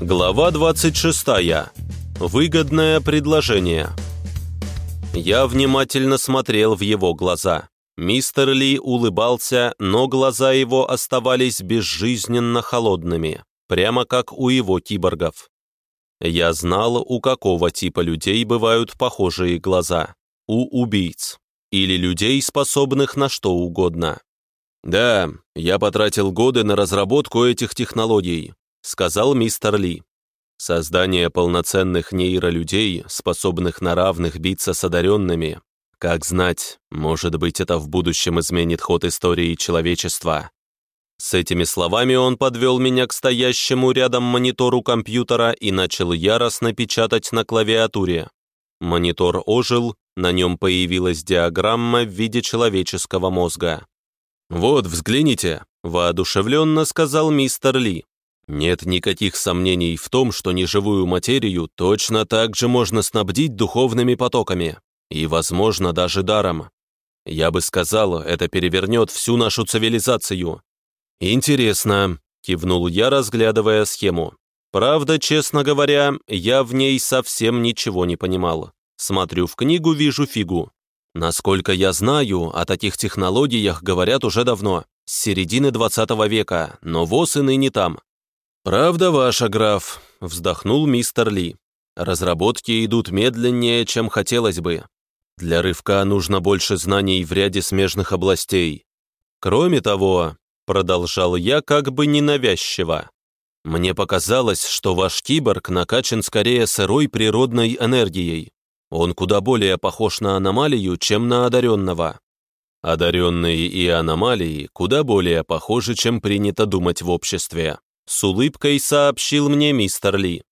Глава 26. Выгодное предложение. Я внимательно смотрел в его глаза. Мистер Ли улыбался, но глаза его оставались безжизненно холодными, прямо как у его киборгов. Я знал, у какого типа людей бывают похожие глаза. У убийц. Или людей, способных на что угодно. «Да, я потратил годы на разработку этих технологий», сказал мистер Ли. «Создание полноценных нейролюдей, способных на равных биться с одаренными, как знать, может быть, это в будущем изменит ход истории человечества. С этими словами он подвел меня к стоящему рядом монитору компьютера и начал яростно печатать на клавиатуре. Монитор ожил, на нем появилась диаграмма в виде человеческого мозга. «Вот, взгляните», — воодушевленно сказал мистер Ли. «Нет никаких сомнений в том, что неживую материю точно так же можно снабдить духовными потоками. И, возможно, даже даром. Я бы сказал, это перевернет всю нашу цивилизацию. Интересно, кивнул я, разглядывая схему. Правда, честно говоря, я в ней совсем ничего не понимал. Смотрю в книгу, вижу фигу. Насколько я знаю, о таких технологиях говорят уже давно, с середины 20 века, но ВОЗ и ныне там. «Правда ваша, граф», — вздохнул мистер Ли. «Разработки идут медленнее, чем хотелось бы. Для рывка нужно больше знаний в ряде смежных областей. Кроме того, продолжал я как бы ненавязчиво, мне показалось, что ваш киборг накачан скорее сырой природной энергией. Он куда более похож на аномалию, чем на одаренного. Одаренные и аномалии куда более похожи, чем принято думать в обществе. С улыбкой сообщил мне мистер Ли.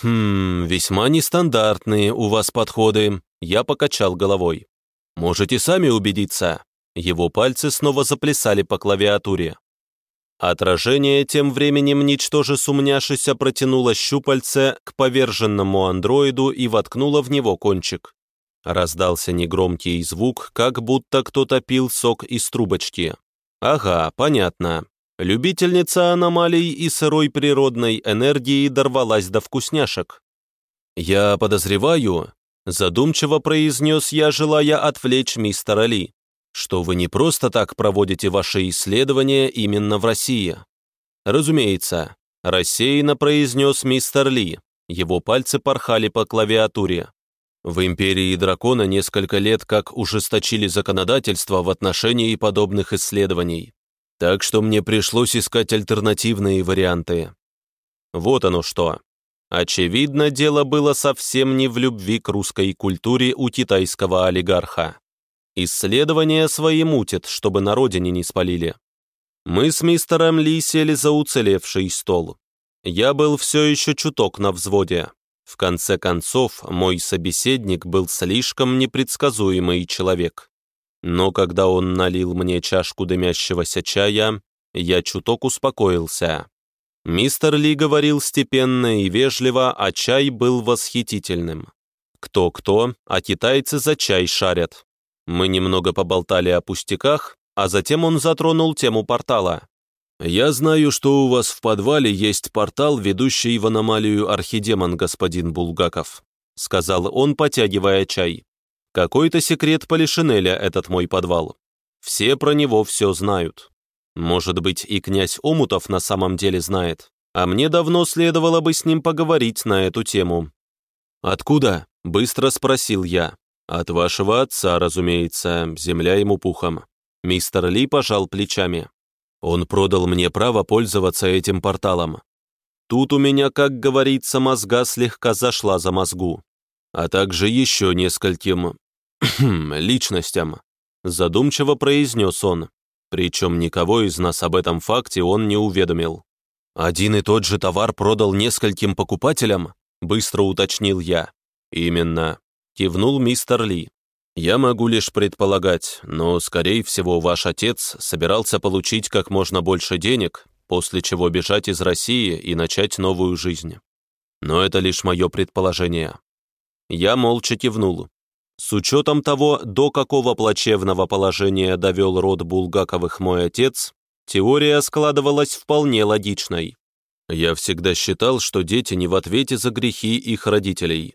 «Хм, весьма нестандартные у вас подходы», я покачал головой. «Можете сами убедиться». Его пальцы снова заплясали по клавиатуре. Отражение тем временем, ничтоже сумняшися, протянуло щупальце к поверженному андроиду и воткнуло в него кончик. Раздался негромкий звук, как будто кто-то пил сок из трубочки. Ага, понятно. Любительница аномалий и сырой природной энергии дорвалась до вкусняшек. Я подозреваю, Задумчиво произнес я, желая отвлечь мистера Ли, что вы не просто так проводите ваши исследования именно в России. Разумеется, рассеянно произнес мистер Ли. Его пальцы порхали по клавиатуре. В Империи Дракона несколько лет как ужесточили законодательство в отношении подобных исследований. Так что мне пришлось искать альтернативные варианты. Вот оно что. Очевидно, дело было совсем не в любви к русской культуре у китайского олигарха. Исследования свои мутят, чтобы на родине не спалили. Мы с мистером Ли сели за уцелевший стол. Я был все еще чуток на взводе. В конце концов, мой собеседник был слишком непредсказуемый человек. Но когда он налил мне чашку дымящегося чая, я чуток успокоился. Мистер Ли говорил степенно и вежливо, а чай был восхитительным. Кто-кто, а китайцы за чай шарят. Мы немного поболтали о пустяках, а затем он затронул тему портала. «Я знаю, что у вас в подвале есть портал, ведущий в аномалию Архидемон, господин Булгаков», сказал он, потягивая чай. «Какой-то секрет Полишинеля этот мой подвал. Все про него все знают». Может быть, и князь Омутов на самом деле знает, а мне давно следовало бы с ним поговорить на эту тему. «Откуда?» — быстро спросил я. «От вашего отца, разумеется, земля ему пухом». Мистер Ли пожал плечами. Он продал мне право пользоваться этим порталом. Тут у меня, как говорится, мозга слегка зашла за мозгу. А также еще нескольким... личностям. Задумчиво произнес он. Причем никого из нас об этом факте он не уведомил. «Один и тот же товар продал нескольким покупателям?» – быстро уточнил я. «Именно», – кивнул мистер Ли. «Я могу лишь предполагать, но, скорее всего, ваш отец собирался получить как можно больше денег, после чего бежать из России и начать новую жизнь. Но это лишь мое предположение». Я молча кивнул. С учетом того, до какого плачевного положения довел род Булгаковых мой отец, теория складывалась вполне логичной. Я всегда считал, что дети не в ответе за грехи их родителей.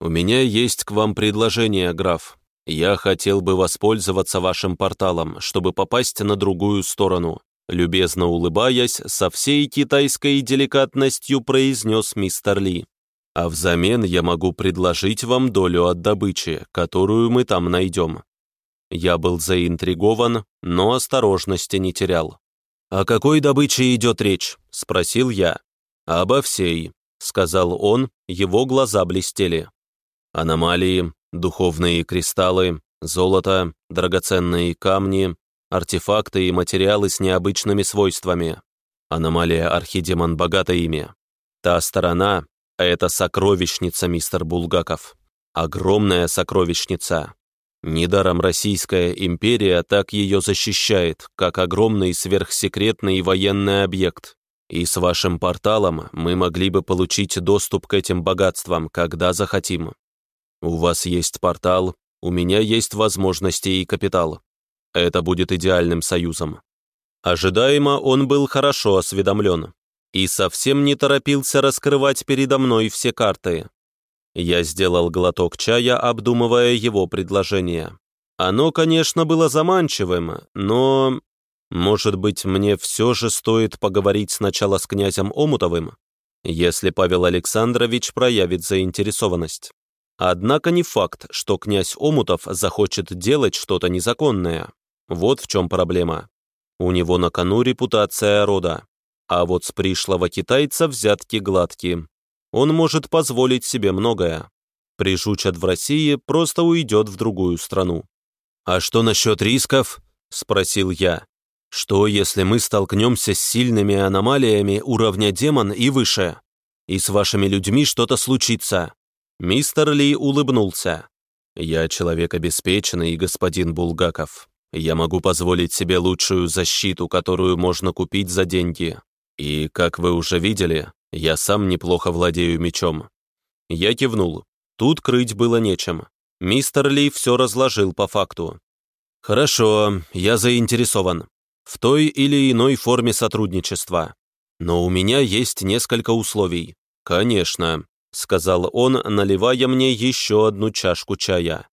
У меня есть к вам предложение, граф. Я хотел бы воспользоваться вашим порталом, чтобы попасть на другую сторону. Любезно улыбаясь, со всей китайской деликатностью произнес мистер Ли. А взамен я могу предложить вам долю от добычи, которую мы там найдем. Я был заинтригован, но осторожности не терял. «О какой добыче идет речь?» – спросил я. «Обо всей», – сказал он, его глаза блестели. «Аномалии, духовные кристаллы, золото, драгоценные камни, артефакты и материалы с необычными свойствами. Аномалия Архидемон богата ими. Та сторона — это сокровищница, мистер Булгаков. Огромная сокровищница. Недаром Российская империя так ее защищает, как огромный сверхсекретный военный объект. И с вашим порталом мы могли бы получить доступ к этим богатствам, когда захотим. У вас есть портал, у меня есть возможности и капитал. Это будет идеальным союзом. Ожидаемо он был хорошо осведомлен и совсем не торопился раскрывать передо мной все карты. Я сделал глоток чая, обдумывая его предложение. Оно, конечно, было заманчивым, но... Может быть, мне все же стоит поговорить сначала с князем Омутовым, если Павел Александрович проявит заинтересованность. Однако не факт, что князь Омутов захочет делать что-то незаконное. Вот в чем проблема. У него на кону репутация рода. А вот с пришлого китайца взятки гладкие. Он может позволить себе многое. Прижучат в России, просто уйдет в другую страну. «А что насчет рисков?» – спросил я. «Что, если мы столкнемся с сильными аномалиями уровня демон и выше? И с вашими людьми что-то случится?» Мистер Ли улыбнулся. «Я человек обеспеченный, господин Булгаков. Я могу позволить себе лучшую защиту, которую можно купить за деньги. И, как вы уже видели, я сам неплохо владею мечом». Я кивнул. Тут крыть было нечем. Мистер Ли все разложил по факту. «Хорошо, я заинтересован. В той или иной форме сотрудничества. Но у меня есть несколько условий. Конечно», — сказал он, наливая мне еще одну чашку чая.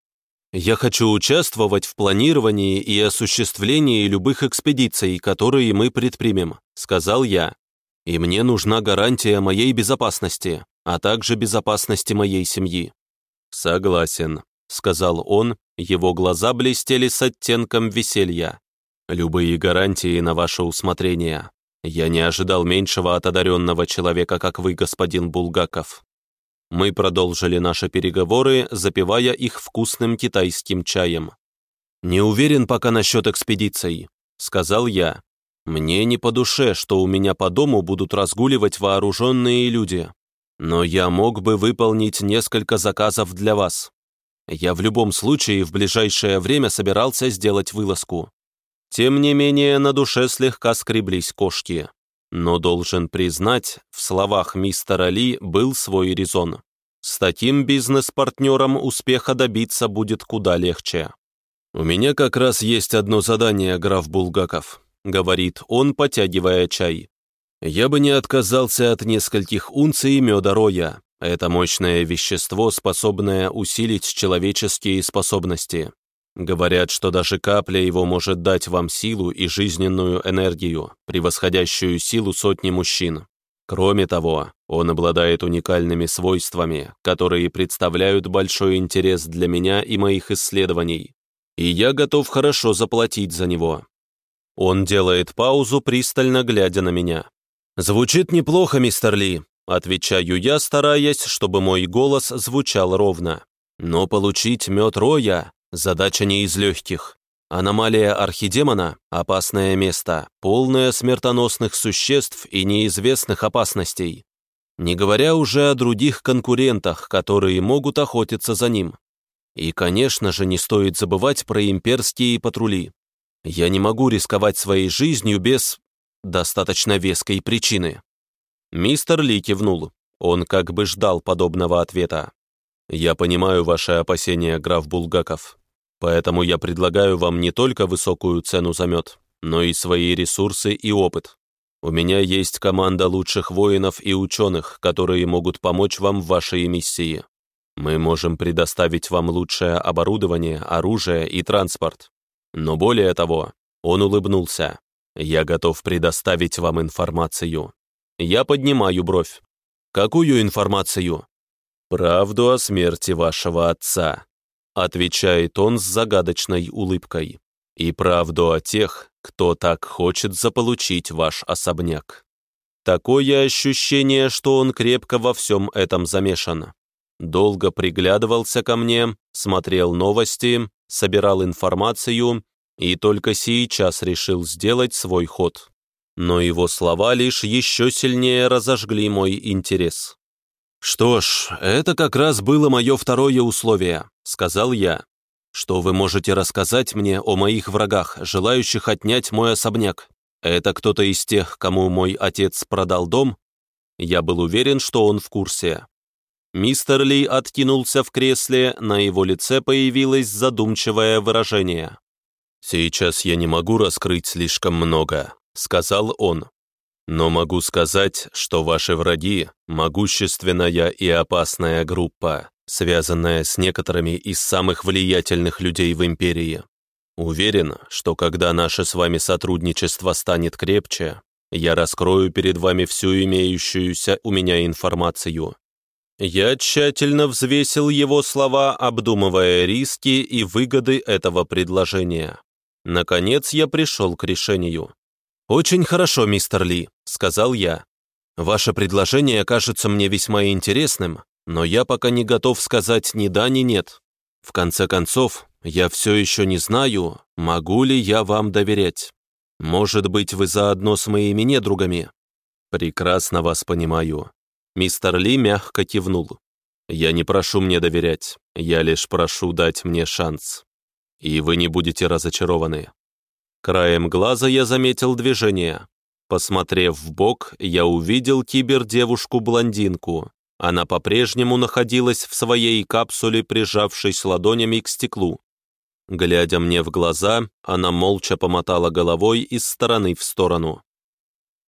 Я хочу участвовать в планировании и осуществлении любых экспедиций, которые мы предпримем», — сказал я. «И мне нужна гарантия моей безопасности, а также безопасности моей семьи». «Согласен», — сказал он, его глаза блестели с оттенком веселья. «Любые гарантии на ваше усмотрение. Я не ожидал меньшего от одаренного человека, как вы, господин Булгаков». Мы продолжили наши переговоры, запивая их вкусным китайским чаем. «Не уверен пока насчет экспедиций», — сказал я. «Мне не по душе, что у меня по дому будут разгуливать вооруженные люди. Но я мог бы выполнить несколько заказов для вас. Я в любом случае в ближайшее время собирался сделать вылазку. Тем не менее, на душе слегка скреблись кошки. Но должен признать, в словах мистера Ли был свой резон. С таким бизнес-партнером успеха добиться будет куда легче. «У меня как раз есть одно задание, граф Булгаков», — говорит он, потягивая чай. «Я бы не отказался от нескольких унций меда роя. Это мощное вещество, способное усилить человеческие способности. Говорят, что даже капля его может дать вам силу и жизненную энергию, превосходящую силу сотни мужчин. Кроме того, он обладает уникальными свойствами, которые представляют большой интерес для меня и моих исследований, и я готов хорошо заплатить за него. Он делает паузу, пристально глядя на меня. «Звучит неплохо, мистер Ли», — отвечаю я, стараясь, чтобы мой голос звучал ровно. «Но получить мед роя Задача не из легких. Аномалия архидемона – опасное место, полное смертоносных существ и неизвестных опасностей. Не говоря уже о других конкурентах, которые могут охотиться за ним. И, конечно же, не стоит забывать про имперские патрули. Я не могу рисковать своей жизнью без достаточно веской причины. Мистер Ли кивнул. Он как бы ждал подобного ответа. «Я понимаю ваши опасения, граф Булгаков. Поэтому я предлагаю вам не только высокую цену за мед, но и свои ресурсы и опыт. У меня есть команда лучших воинов и ученых, которые могут помочь вам в вашей миссии. Мы можем предоставить вам лучшее оборудование, оружие и транспорт. Но более того, он улыбнулся. Я готов предоставить вам информацию. Я поднимаю бровь. Какую информацию? Правду о смерти вашего отца, отвечает он с загадочной улыбкой. И правду о тех, кто так хочет заполучить ваш особняк. Такое ощущение, что он крепко во всем этом замешан долго приглядывался ко мне, смотрел новости, собирал информацию и только сейчас решил сделать свой ход. Но его слова лишь еще сильнее разожгли мой интерес. «Что ж, это как раз было мое второе условие», — сказал я. «Что вы можете рассказать мне о моих врагах, желающих отнять мой особняк? Это кто-то из тех, кому мой отец продал дом?» Я был уверен, что он в курсе. Мистер Ли откинулся в кресле, на его лице появилось задумчивое выражение. «Сейчас я не могу раскрыть слишком много», — сказал он. «Но могу сказать, что ваши враги — могущественная и опасная группа, связанная с некоторыми из самых влиятельных людей в империи. Уверен, что когда наше с вами сотрудничество станет крепче, я раскрою перед вами всю имеющуюся у меня информацию я тщательно взвесил его слова, обдумывая риски и выгоды этого предложения. Наконец я пришел к решению. «Очень хорошо, мистер Ли», — сказал я. «Ваше предложение кажется мне весьма интересным, но я пока не готов сказать ни да, ни нет. В конце концов, я все еще не знаю, могу ли я вам доверять. Может быть, вы заодно с моими недругами?» «Прекрасно вас понимаю. Мистер Ли мягко кивнул. «Я не прошу мне доверять, я лишь прошу дать мне шанс. И вы не будете разочарованы». Краем глаза я заметил движение. Посмотрев в бок, я увидел кибердевушку-блондинку. Она по-прежнему находилась в своей капсуле, прижавшись ладонями к стеклу. Глядя мне в глаза, она молча помотала головой из стороны в сторону.